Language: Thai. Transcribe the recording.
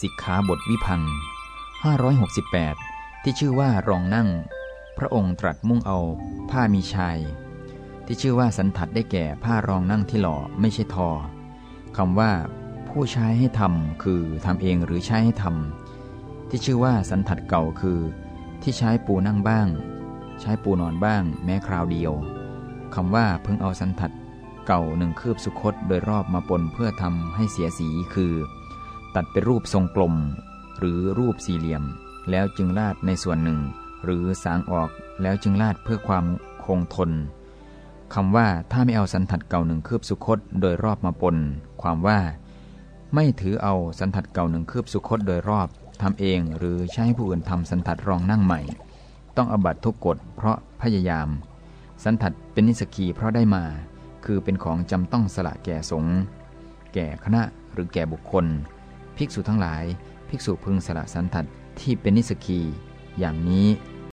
สิกขาบทวิพัง568 ที่ชื่อว่ารองนั่ง พระองค์ตรัสมุ่งเอา ผ้ามีชาย ที่ชื่อว่าสันทัดได้แก่ผ้ารองนั่งที่หล่อไม่ใช่ทอคำว่า ผู้ใช้ให้ทำคือทำเองหรือใช้ให้ทำที่ชื่อว่าสันทัดเก่าคือ ที่ใช้ปูนั่งบ้าง ใช้ปูนอนบ้าง แม้คราวเดียวคำว่าเพิ่งเอาสันทัดเก่าหนึ่งคืบสุคตโดยรอบมาปนเพื่อทำให้เสียสีคือ ตัดเป็นรูปทรงกลม หรือรูปสี่เหลี่ยม แล้วจึงลาดในส่วนหนึ่ง หรือสางออกแล้วจึงลาดเพื่อความคงทนคำว่าถ้าไม่เอาสันทัดเก่าหนึ่งคืบสุคตโดยรอบมาปน ความว่า ไม่ถือเอาสันทัดเก่าหนึ่งคืบสุคตโดยรอบทำเองหรือใช้ผู้อื่นทำสันทัดรองนั่งใหม่ ต้องอบัตทุกกฎเพราะพยายาม สันทัดเป็นนิสกีเพราะได้มา คือเป็นของจำต้องสละแก่สงฆ์แก่คณะหรือแก่บุคคล ภิกษุทั้งหลาย ภิกษุพึงสละสันทัดที่เป็นนิสกี อย่างนี้